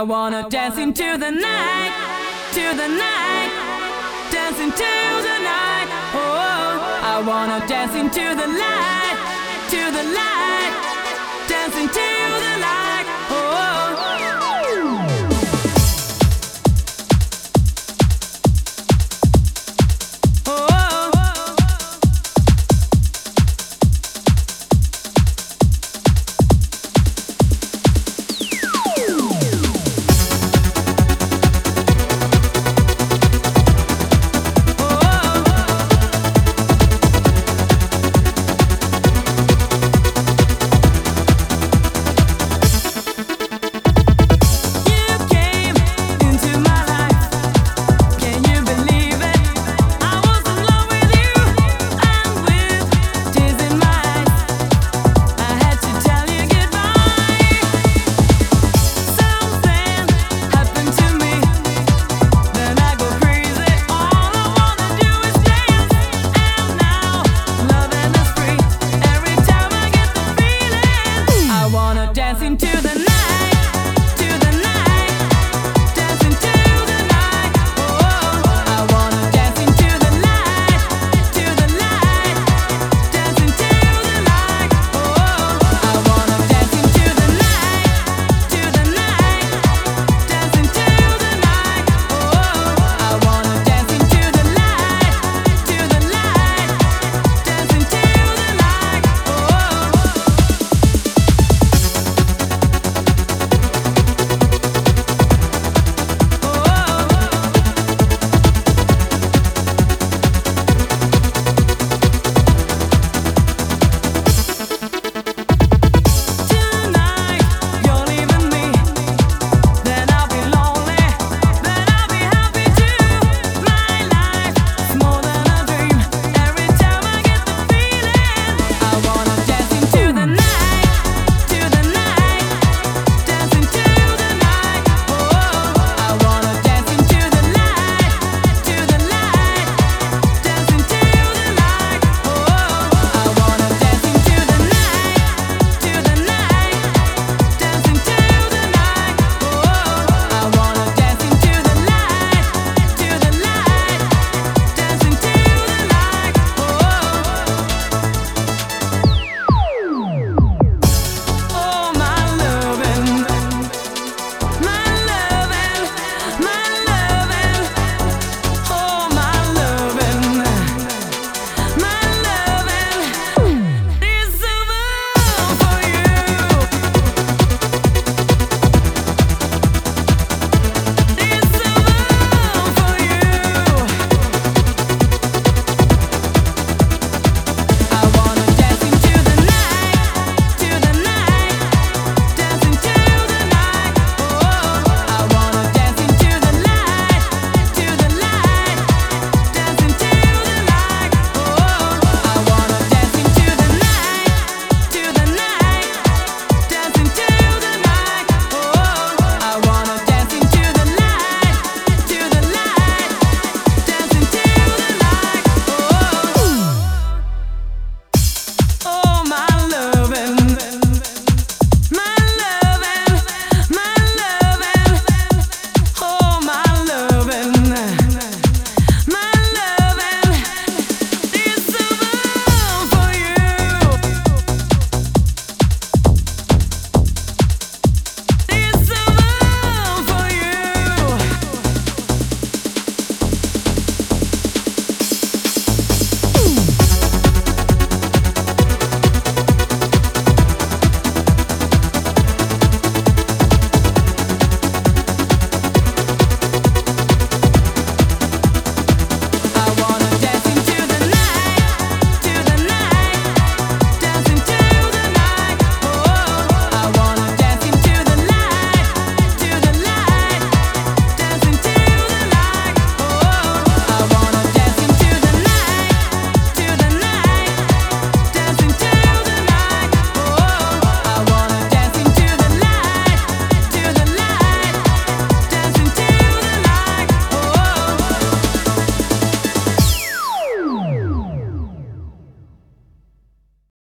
I wanna dance into the night, to the night, dance into the night. Oh, I wanna dance into the light, to the light, dance into.